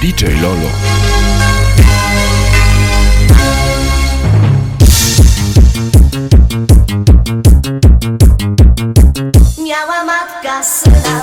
DJ Lolo. Miała matka syna.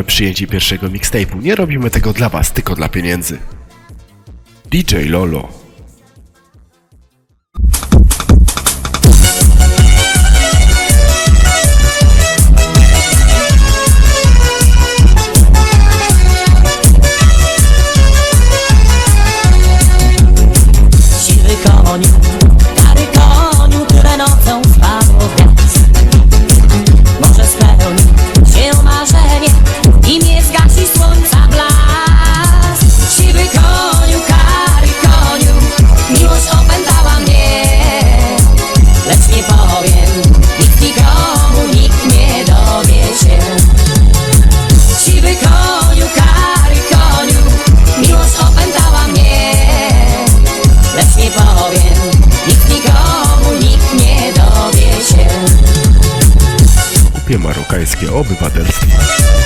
formę przyjęci pierwszego mixtape'u. Nie robimy tego dla Was, tylko dla pieniędzy. DJ Lolo obywatelskich.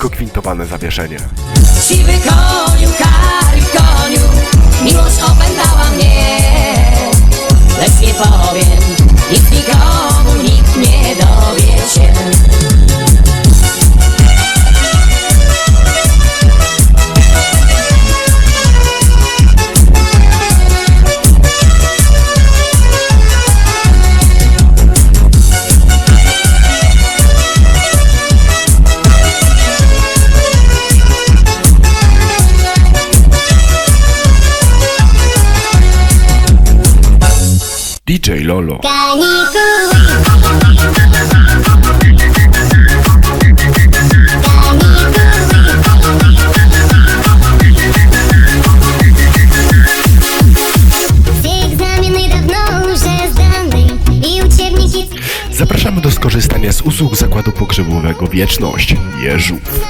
tylko kwintowane zawieszenie. Siwy koniu, kary koniu, miłość opętała mnie, lecz nie powiem, nic nikomu, nikt nie dowie się. z usług Zakładu Pogrzebowego Wieczność Jeżów.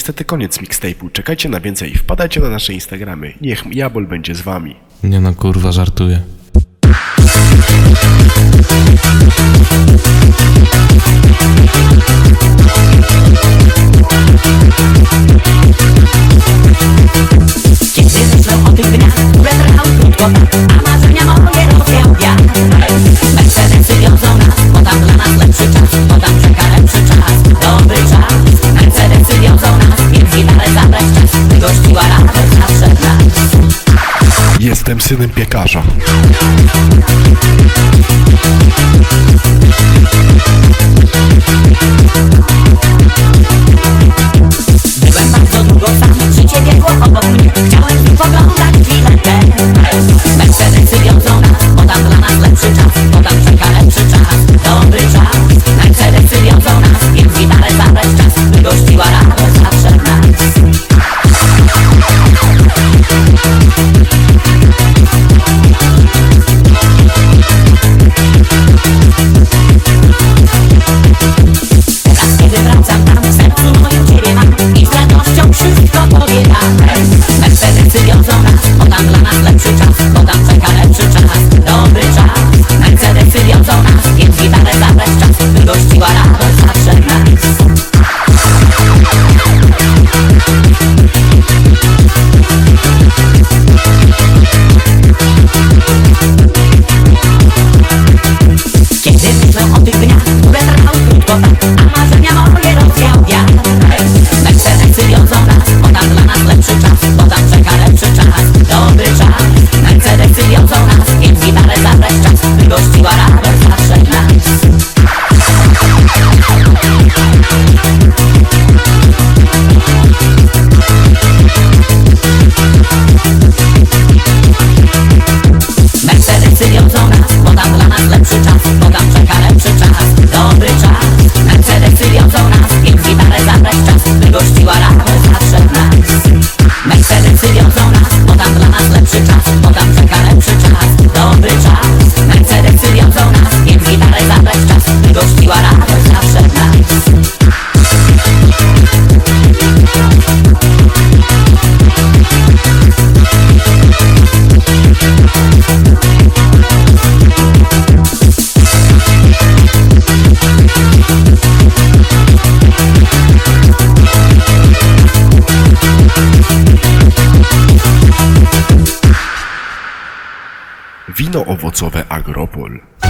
niestety koniec mixtape'u. Czekajcie na więcej. Wpadajcie na nasze Instagramy. Niech Jabol będzie z wami. Nie no kurwa, żartuję. Mercedesy wiozą nas, bo tam dla nas lepszy czas Bo tam czeka lepszy Jestem synem piekarza. Byłem bardzo długo sam, życie biegło obok mnie. Chciałem mi Owocowe Agropol.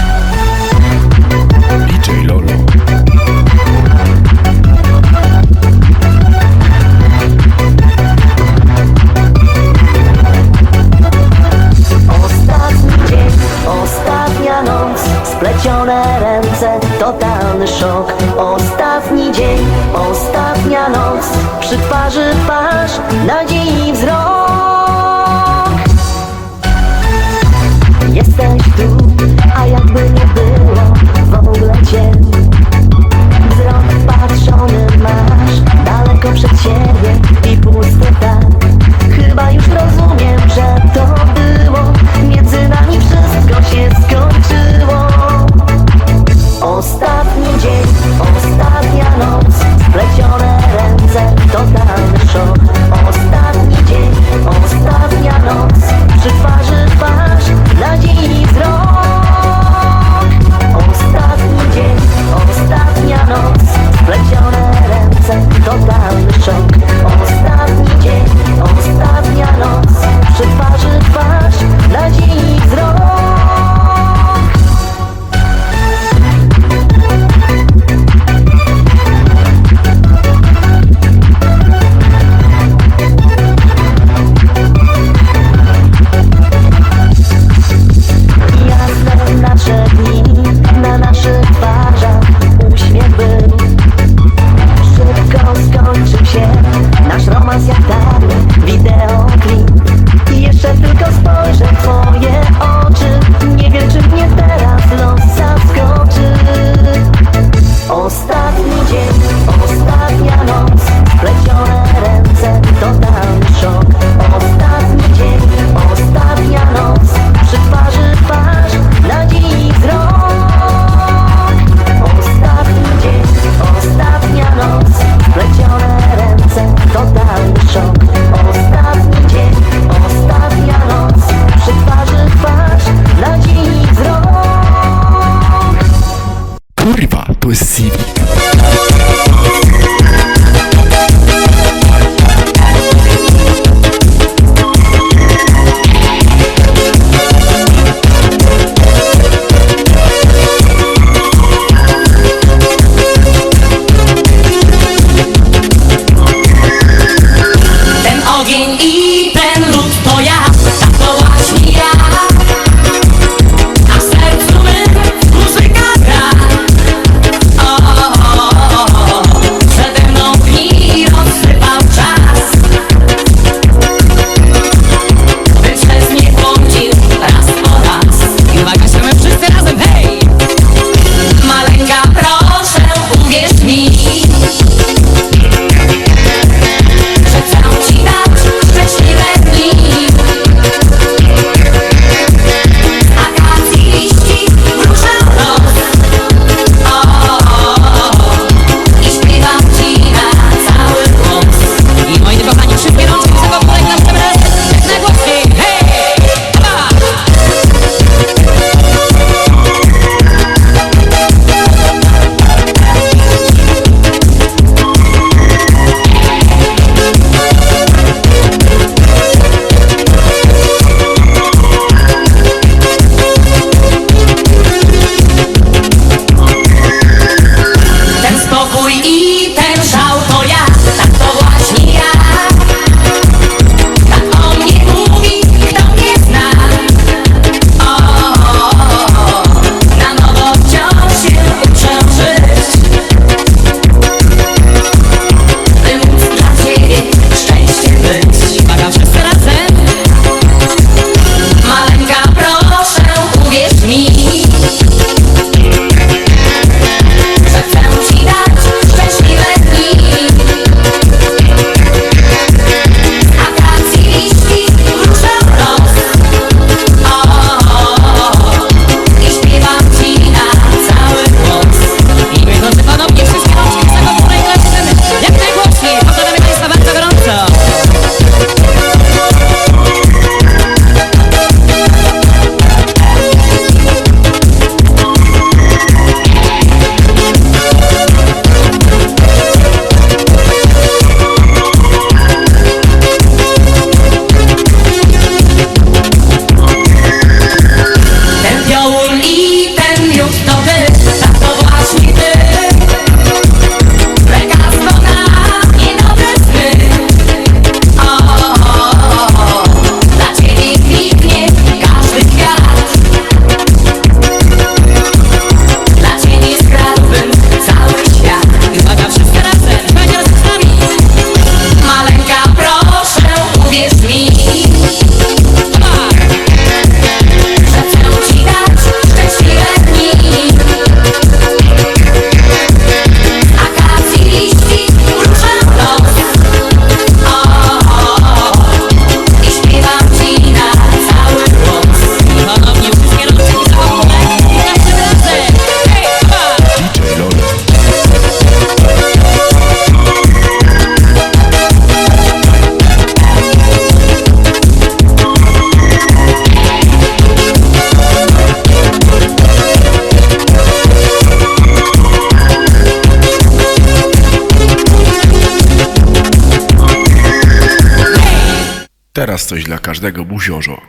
Coś dla każdego buziorzo.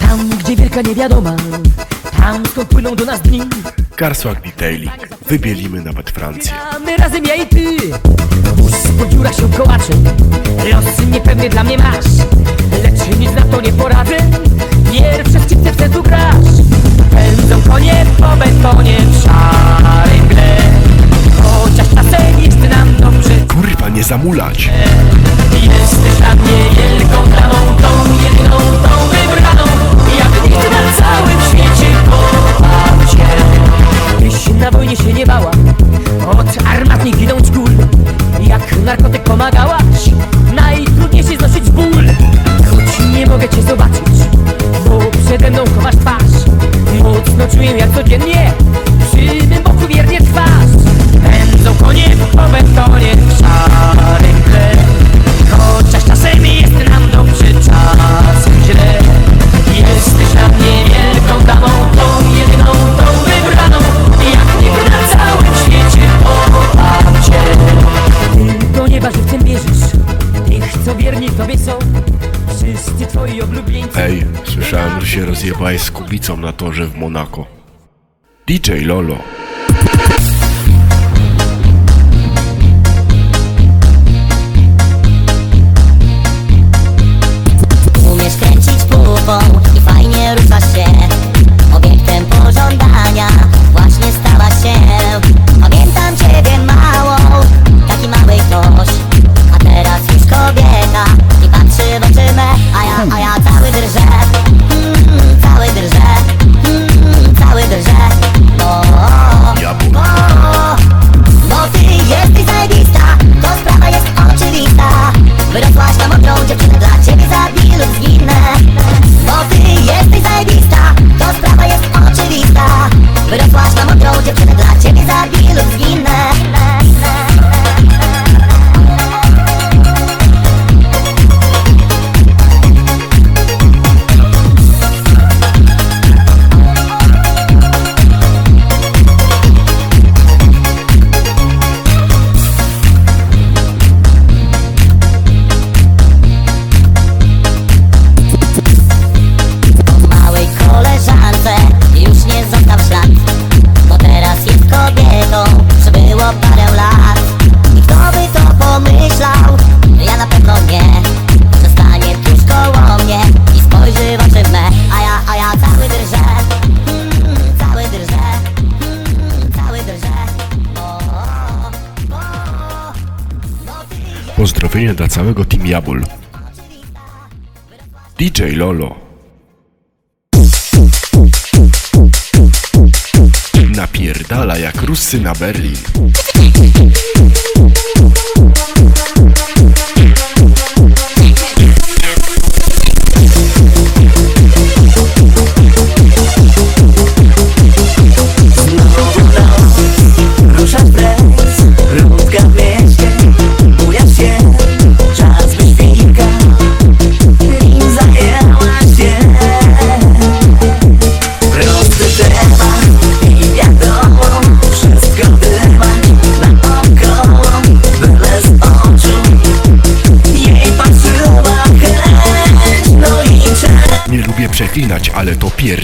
Tam, gdzie wielka niewiadoma Tam, skąd płyną do nas dni Karswag Detailing. Wybielimy nawet Francję. My razem ja i ty po dziurach się kołacze Los niepewny dla mnie masz Lecz nic na to nie poradzę Pierwsze skipce w sercu grasz Pędzą konie po betonie w zamulać! Jesteś dla mnie wielką damą Tą jedyną, tą wybraną Jak nikt na całym świecie kocham cię Tyś na wojnie się nie bała Od armatni ginąć kul Jak narkotyk pomagałaś Najtrudniejszy znosić ból. Choć nie mogę cię zobaczyć Bo przede mną chowasz twarz. Mocno czuję jak codziennie Przy mym boku wiernie trwasz Pędzą konie po betonie w szarym tle Chociaż czasem jest nam dobrze, czasem źle. Jesteś dla mnie wielką damą Tą jedyną, tą wybraną. Jak nikt na całym świecie kocham cię Ty do nieba żywcem bierzesz Tych, co wierni tobie są Wszyscy twoi oblubieńcy. Ej, słyszałem, że się rozjebałeś z Kubicą na torze w Monako. DJ Lolo. Lolo. Napierdala jak Rusy na Berlin.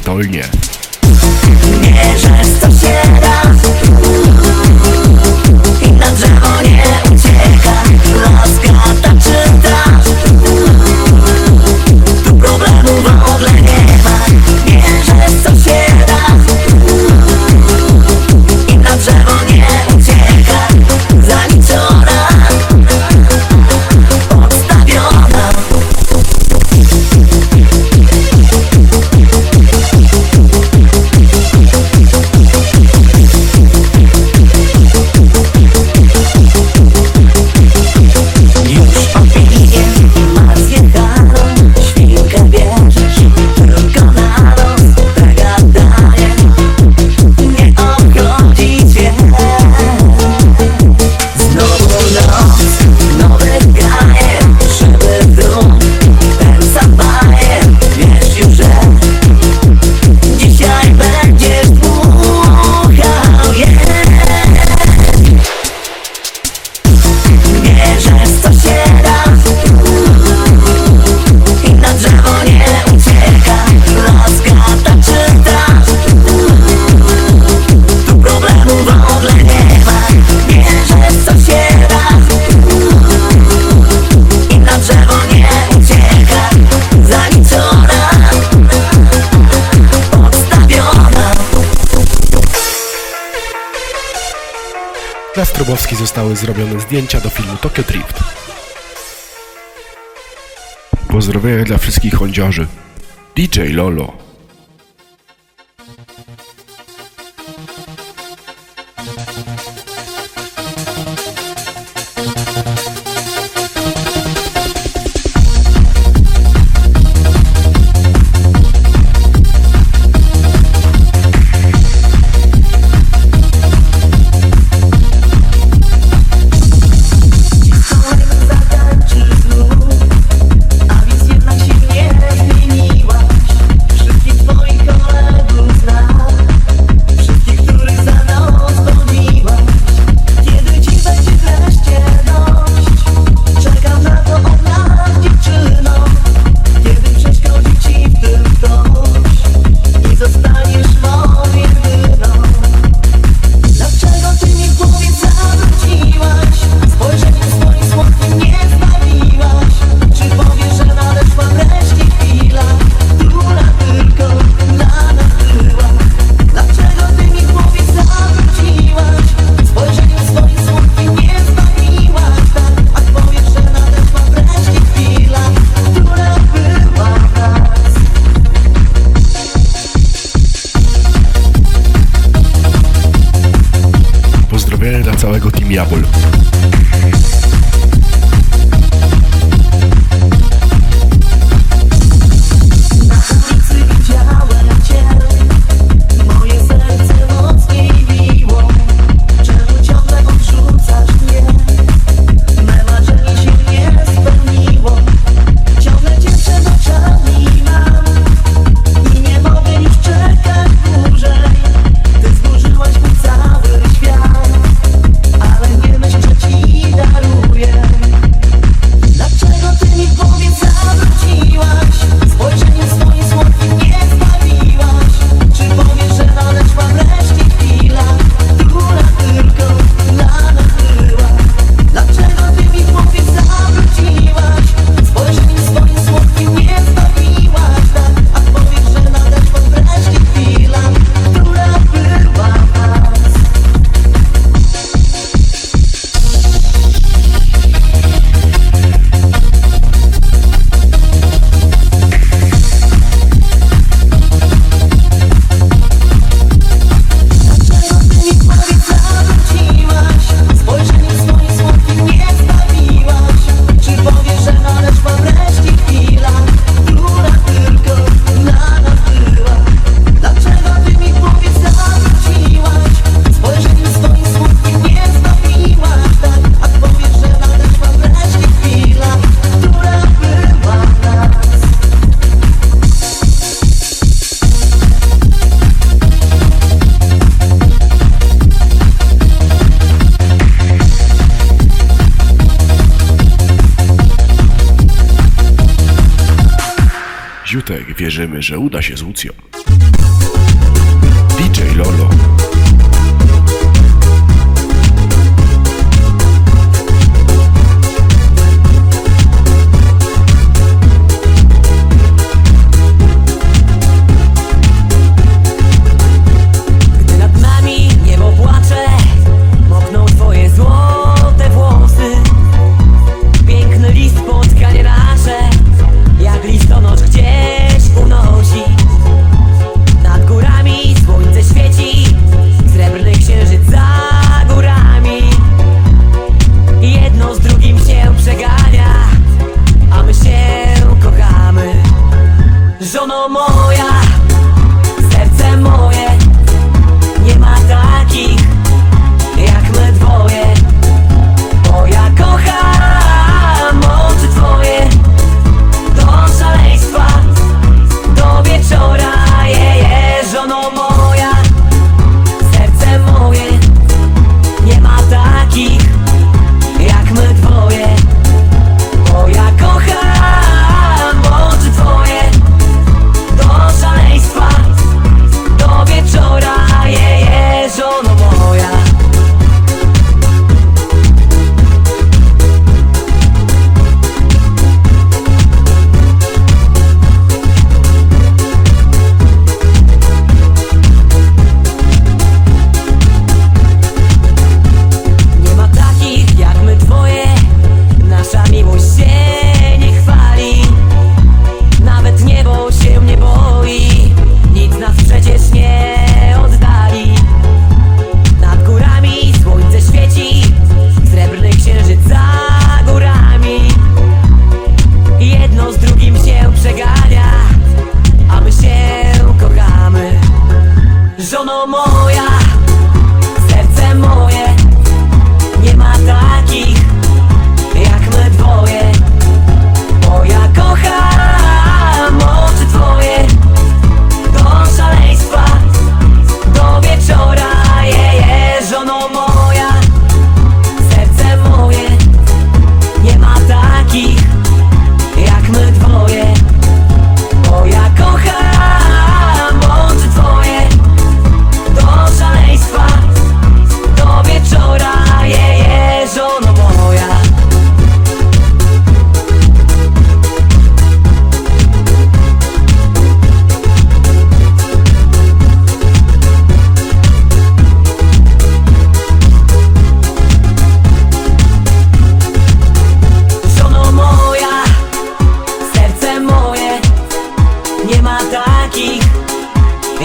To pierdolnie. zrobione zdjęcia do filmu Tokyo Drift. Pozdrowienia dla wszystkich hondziarzy. DJ Lolo wierzymy, że uda się z Łucją.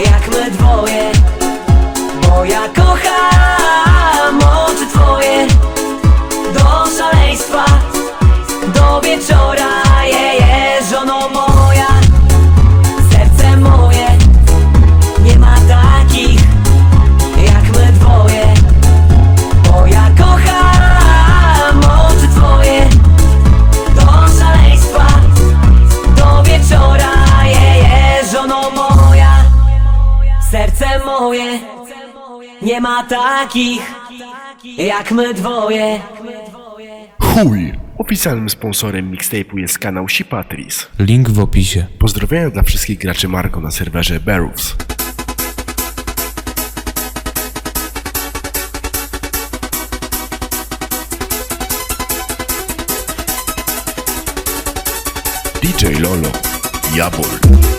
Jak my dwoje Bo ja kocham oczy twoje. Do szaleństwa, do wieczora je, je, żono moje nie ma takich jak my dwoje Chuj! Oficjalnym sponsorem mixtape'u jest kanał Sipatris. Link w opisie. Pozdrowienia dla wszystkich graczy Margo na serwerze Barrows. DJ Lolo, Jabol.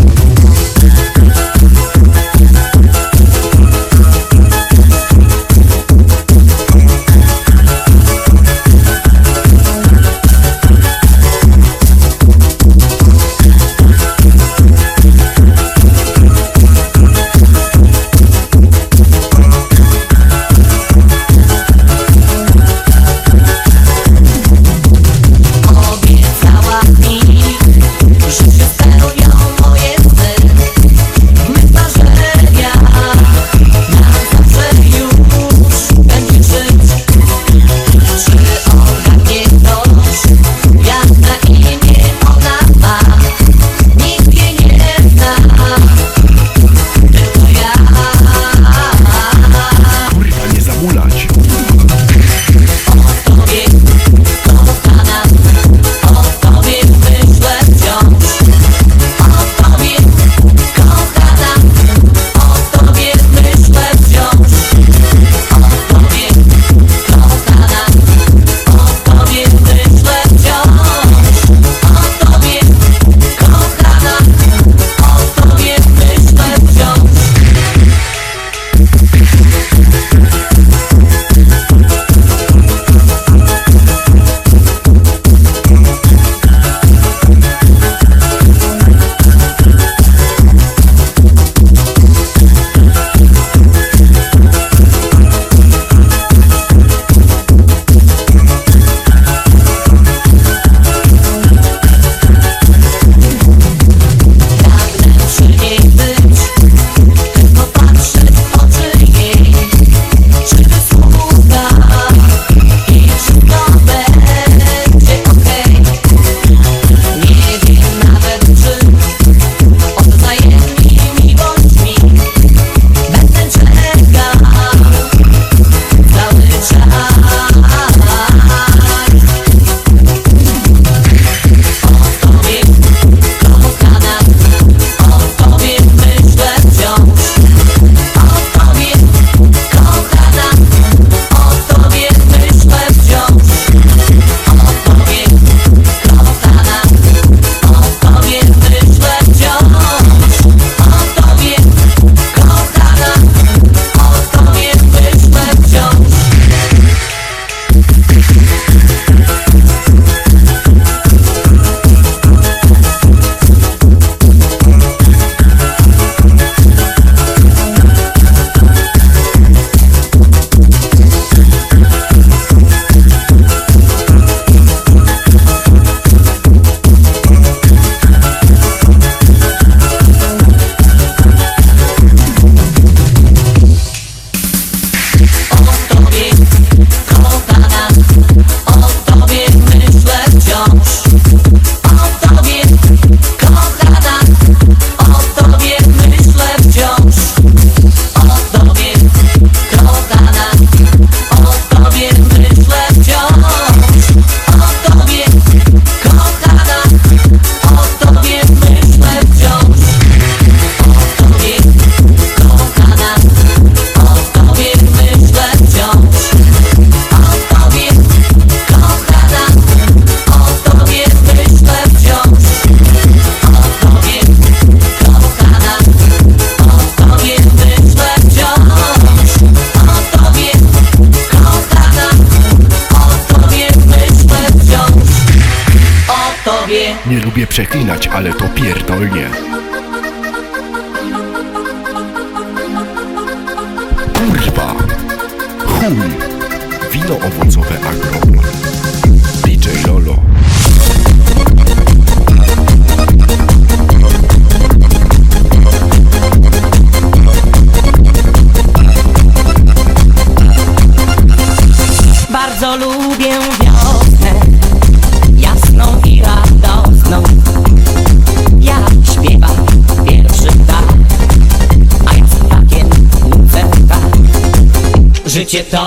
Get.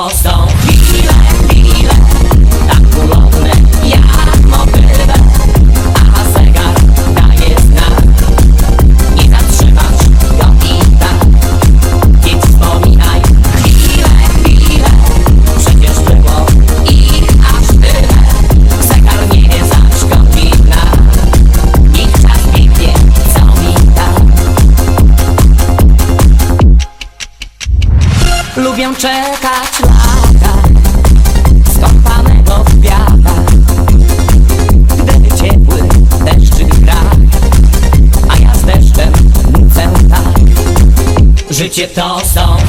de tão são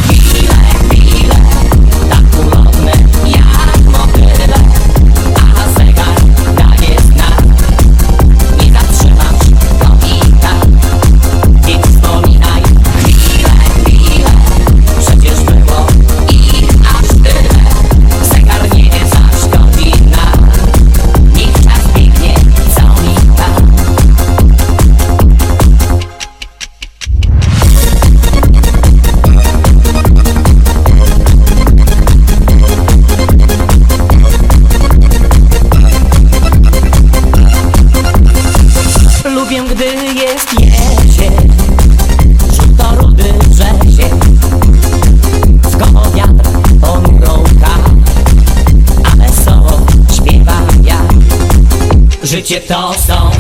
接招骚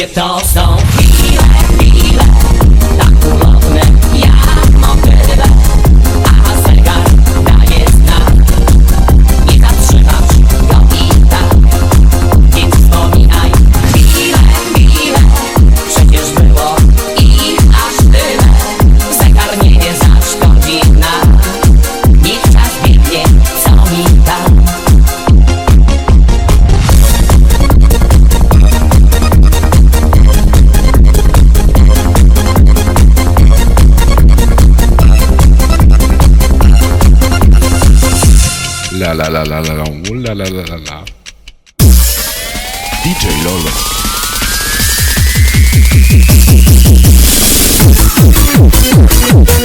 Get down. la la la la la la la la DJ Lolo.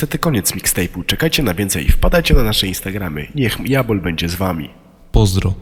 niestety koniec mixtape'u. Czekajcie na więcej, wpadajcie na nasze Instagramy. Niech Jabol będzie z wami. Pozdro.